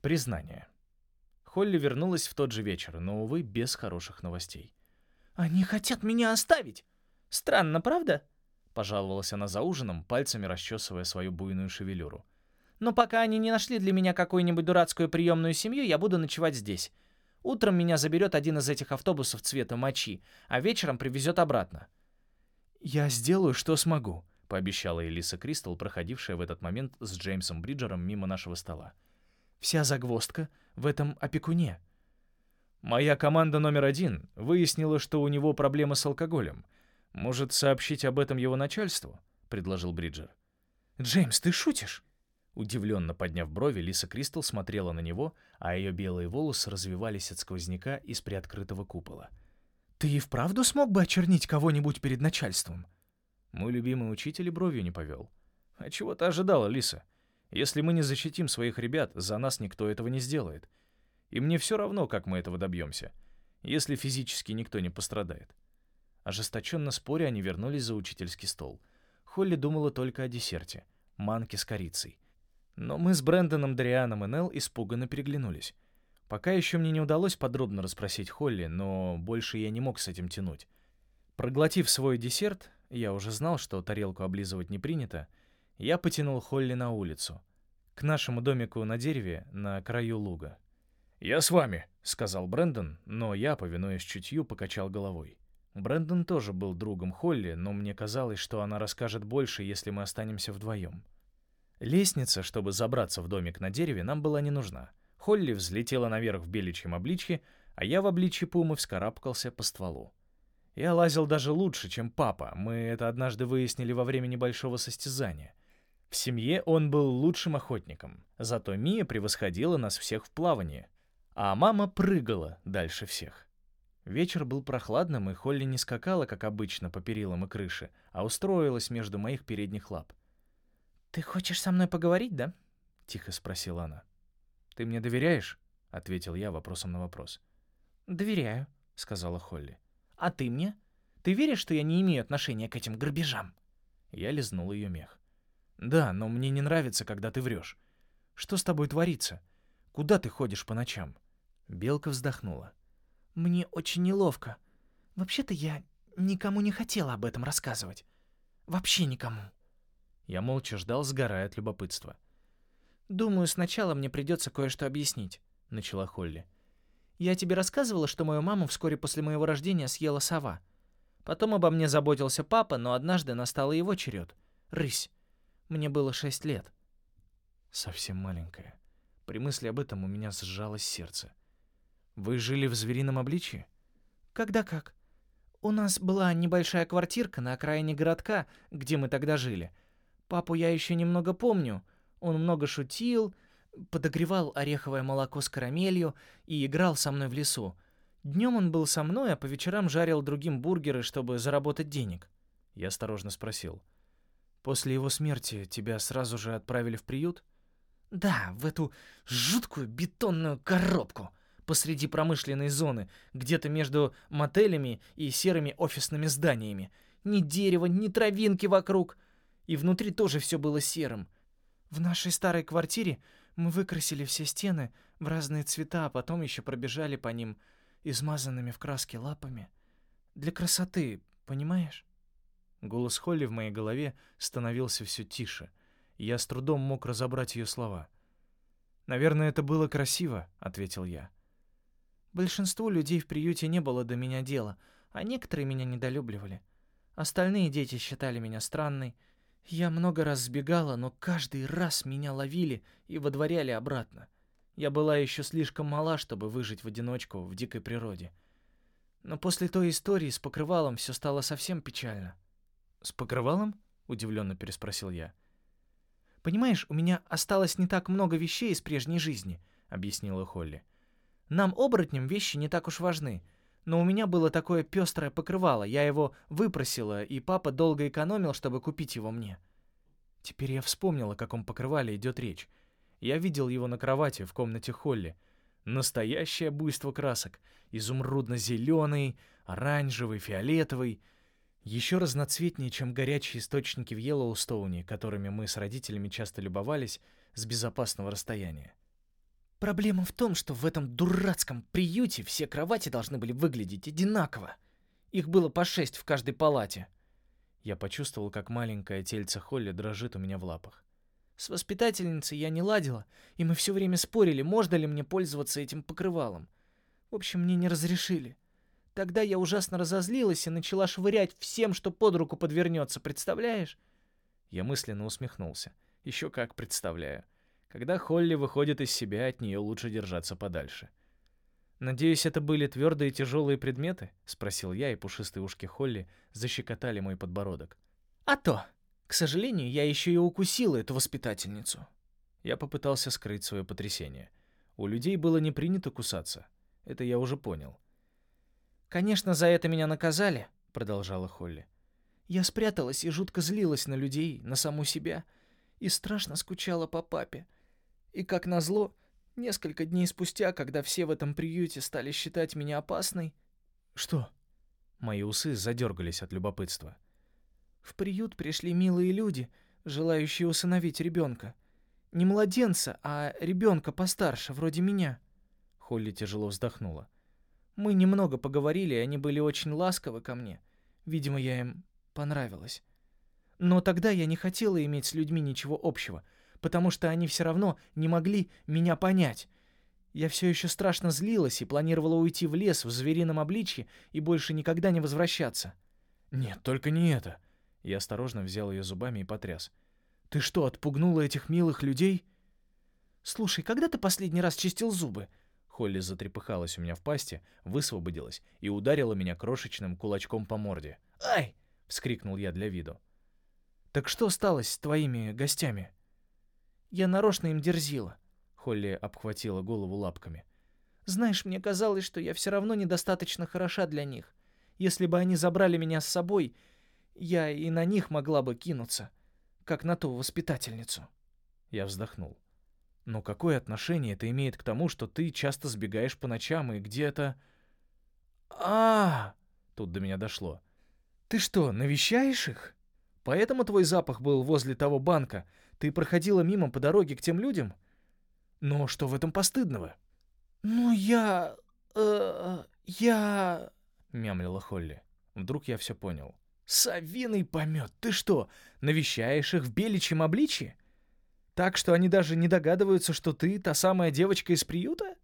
Признание. Холли вернулась в тот же вечер, но, увы, без хороших новостей. «Они хотят меня оставить! Странно, правда?» Пожаловалась она за ужином, пальцами расчесывая свою буйную шевелюру. «Но пока они не нашли для меня какую-нибудь дурацкую приемную семью, я буду ночевать здесь. Утром меня заберет один из этих автобусов цвета мочи, а вечером привезет обратно». «Я сделаю, что смогу», — пообещала Элиса Кристал, проходившая в этот момент с Джеймсом Бриджером мимо нашего стола. «Вся загвоздка в этом опекуне». «Моя команда номер один выяснила, что у него проблемы с алкоголем. Может, сообщить об этом его начальству?» — предложил Бриджер. «Джеймс, ты шутишь?» Удивленно подняв брови, Лиса Кристал смотрела на него, а ее белые волосы развивались от сквозняка из приоткрытого купола. «Ты и вправду смог бы очернить кого-нибудь перед начальством?» Мой любимый учитель и бровью не повел. «А чего ты ожидала, Лиса? Если мы не защитим своих ребят, за нас никто этого не сделает. И мне все равно, как мы этого добьемся, если физически никто не пострадает». Ожесточенно споря, они вернулись за учительский стол. Холли думала только о десерте — манке с корицей — но мы с Брэндоном, Дрианом и Нелл испуганно переглянулись. Пока еще мне не удалось подробно расспросить Холли, но больше я не мог с этим тянуть. Проглотив свой десерт, я уже знал, что тарелку облизывать не принято, я потянул Холли на улицу, к нашему домику на дереве на краю луга. «Я с вами», — сказал Брэндон, но я, повинуясь чутью, покачал головой. Брэндон тоже был другом Холли, но мне казалось, что она расскажет больше, если мы останемся вдвоем. Лестница, чтобы забраться в домик на дереве, нам была не нужна. Холли взлетела наверх в беличьем обличье, а я в обличье пумы вскарабкался по стволу. Я лазил даже лучше, чем папа, мы это однажды выяснили во время небольшого состязания. В семье он был лучшим охотником, зато Мия превосходила нас всех в плавании, а мама прыгала дальше всех. Вечер был прохладным, и Холли не скакала, как обычно, по перилам и крыше, а устроилась между моих передних лап. «Ты хочешь со мной поговорить, да?» — тихо спросила она. «Ты мне доверяешь?» — ответил я вопросом на вопрос. «Доверяю», — сказала Холли. «А ты мне? Ты веришь, что я не имею отношения к этим грабежам?» Я лизнул ее мех. «Да, но мне не нравится, когда ты врешь. Что с тобой творится? Куда ты ходишь по ночам?» Белка вздохнула. «Мне очень неловко. Вообще-то я никому не хотела об этом рассказывать. Вообще никому». Я молча ждал, сгорая от любопытства. «Думаю, сначала мне придется кое-что объяснить», — начала Холли. «Я тебе рассказывала, что мою маму вскоре после моего рождения съела сова. Потом обо мне заботился папа, но однажды настал его черед. Рысь. Мне было шесть лет». Совсем маленькая. При мысли об этом у меня сжалось сердце. «Вы жили в зверином обличье?» «Когда как. У нас была небольшая квартирка на окраине городка, где мы тогда жили». Папу я еще немного помню. Он много шутил, подогревал ореховое молоко с карамелью и играл со мной в лесу. Днем он был со мной, а по вечерам жарил другим бургеры, чтобы заработать денег. Я осторожно спросил. «После его смерти тебя сразу же отправили в приют?» «Да, в эту жуткую бетонную коробку посреди промышленной зоны, где-то между мотелями и серыми офисными зданиями. Ни дерева, ни травинки вокруг и внутри тоже все было серым. В нашей старой квартире мы выкрасили все стены в разные цвета, а потом еще пробежали по ним измазанными в краске лапами. Для красоты, понимаешь? Голос Холли в моей голове становился все тише. Я с трудом мог разобрать ее слова. «Наверное, это было красиво», — ответил я. Большинству людей в приюте не было до меня дела, а некоторые меня недолюбливали. Остальные дети считали меня странной, я много раз сбегала, но каждый раз меня ловили и водворяли обратно. Я была еще слишком мала, чтобы выжить в одиночку в дикой природе. Но после той истории с покрывалом все стало совсем печально. «С покрывалом?» — удивленно переспросил я. «Понимаешь, у меня осталось не так много вещей из прежней жизни», — объяснила Холли. «Нам, оборотням, вещи не так уж важны. Но у меня было такое пестрое покрывало, я его выпросила, и папа долго экономил, чтобы купить его мне. Теперь я вспомнил, о каком покрывале идет речь. Я видел его на кровати в комнате Холли. Настоящее буйство красок. Изумрудно-зеленый, оранжевый, фиолетовый. Еще разноцветнее, чем горячие источники в Йеллоустоуне, которыми мы с родителями часто любовались с безопасного расстояния. Проблема в том, что в этом дурацком приюте все кровати должны были выглядеть одинаково. Их было по шесть в каждой палате. Я почувствовал, как маленькое тельце Холли дрожит у меня в лапах. С воспитательницей я не ладила, и мы все время спорили, можно ли мне пользоваться этим покрывалом. В общем, мне не разрешили. Тогда я ужасно разозлилась и начала швырять всем, что под руку подвернется, представляешь? Я мысленно усмехнулся. Еще как представляю. Когда Холли выходит из себя, от нее лучше держаться подальше. «Надеюсь, это были твердые тяжелые предметы?» — спросил я, и пушистые ушки Холли защекотали мой подбородок. «А то! К сожалению, я еще и укусила эту воспитательницу». Я попытался скрыть свое потрясение. У людей было не принято кусаться. Это я уже понял. «Конечно, за это меня наказали», — продолжала Холли. «Я спряталась и жутко злилась на людей, на саму себя, и страшно скучала по папе. И как назло, несколько дней спустя, когда все в этом приюте стали считать меня опасной... Что? Мои усы задергались от любопытства. В приют пришли милые люди, желающие усыновить ребенка. Не младенца, а ребенка постарше, вроде меня. Холли тяжело вздохнула. Мы немного поговорили, они были очень ласковы ко мне. Видимо, я им понравилась. Но тогда я не хотела иметь с людьми ничего общего — потому что они все равно не могли меня понять. Я все еще страшно злилась и планировала уйти в лес в зверином обличье и больше никогда не возвращаться. «Нет, только не это!» Я осторожно взял ее зубами и потряс. «Ты что, отпугнула этих милых людей?» «Слушай, когда ты последний раз чистил зубы?» Холли затрепыхалась у меня в пасти, высвободилась и ударила меня крошечным кулачком по морде. «Ай!» — вскрикнул я для виду. «Так что стало с твоими гостями?» Я нарочно им дерзила. Холли обхватила голову лапками. Знаешь, мне казалось, что я все равно недостаточно хороша для них. Если бы они забрали меня с собой, я и на них могла бы кинуться, как на ту воспитательницу. Я вздохнул. Но какое отношение это имеет к тому, что ты часто сбегаешь по ночам и где-то... А, -а, -а Тут до меня дошло. Ты что, навещаешь их? Поэтому твой запах был возле того банка, ты проходила мимо по дороге к тем людям? Но что в этом постыдного? Ну, я... Э, я... Мямлила Холли. Вдруг я все понял. Савиный помет, ты что, навещаешь их в беличьем обличье? Так что они даже не догадываются, что ты та самая девочка из приюта?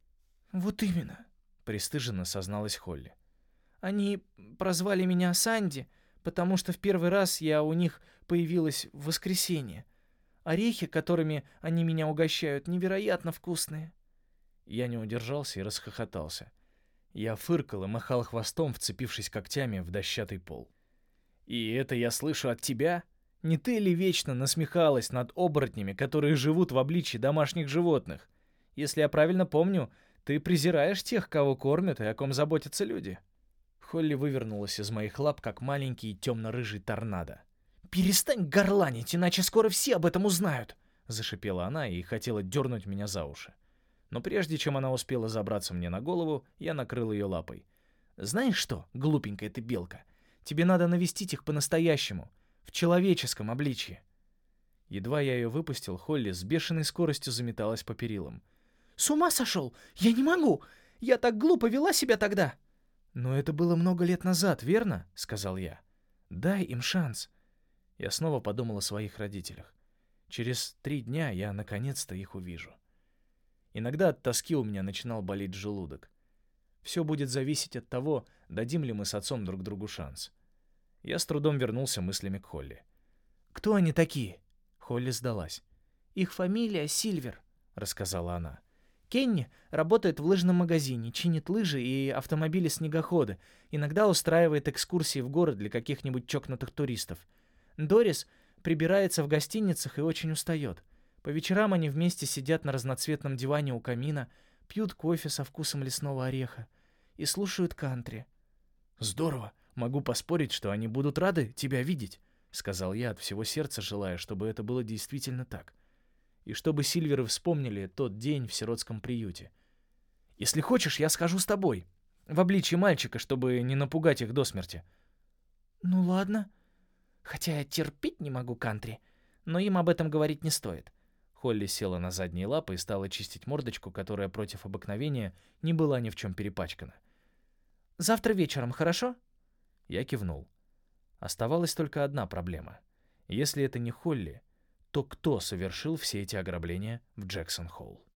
Вот именно, пристыженно созналась Холли. Они прозвали меня Санди, потому что в первый раз я у них появилась в воскресенье. Орехи, которыми они меня угощают, невероятно вкусные». Я не удержался и расхохотался. Я фыркал и махал хвостом, вцепившись когтями в дощатый пол. «И это я слышу от тебя? Не ты ли вечно насмехалась над оборотнями, которые живут в обличье домашних животных? Если я правильно помню, ты презираешь тех, кого кормят и о ком заботятся люди». Холли вывернулась из моих лап, как маленький темно-рыжий торнадо. «Перестань горланить, иначе скоро все об этом узнают!» Зашипела она и хотела дернуть меня за уши. Но прежде чем она успела забраться мне на голову, я накрыл ее лапой. «Знаешь что, глупенькая ты белка, тебе надо навестить их по-настоящему, человеческом обличье». Едва я ее выпустил, Холли с бешеной скоростью заметалась по перилам. «С ума сошел! Я не могу! Я так глупо вела себя тогда!» «Но это было много лет назад, верно?» — сказал я. «Дай им шанс. Я снова подумал о своих родителях. Через три дня я наконец-то их увижу. Иногда от тоски у меня начинал болеть желудок. Все будет зависеть от того, дадим ли мы с отцом друг другу шанс. Я с трудом вернулся мыслями к Холли. «Кто они такие?» Холли сдалась. «Их фамилия Сильвер», — рассказала она. Кенни работает в лыжном магазине, чинит лыжи и автомобили-снегоходы, иногда устраивает экскурсии в город для каких-нибудь чокнутых туристов — Дорис прибирается в гостиницах и очень устает. По вечерам они вместе сидят на разноцветном диване у камина, пьют кофе со вкусом лесного ореха и слушают кантри. «Здорово! Могу поспорить, что они будут рады тебя видеть», — сказал я от всего сердца, желая, чтобы это было действительно так. И чтобы Сильверы вспомнили тот день в сиротском приюте. «Если хочешь, я схожу с тобой, в обличье мальчика, чтобы не напугать их до смерти». «Ну ладно», Хотя я терпеть не могу кантри, но им об этом говорить не стоит. Холли села на задние лапы и стала чистить мордочку, которая против обыкновения не была ни в чем перепачкана. «Завтра вечером, хорошо?» Я кивнул. Оставалась только одна проблема. Если это не Холли, то кто совершил все эти ограбления в Джексон-Холл?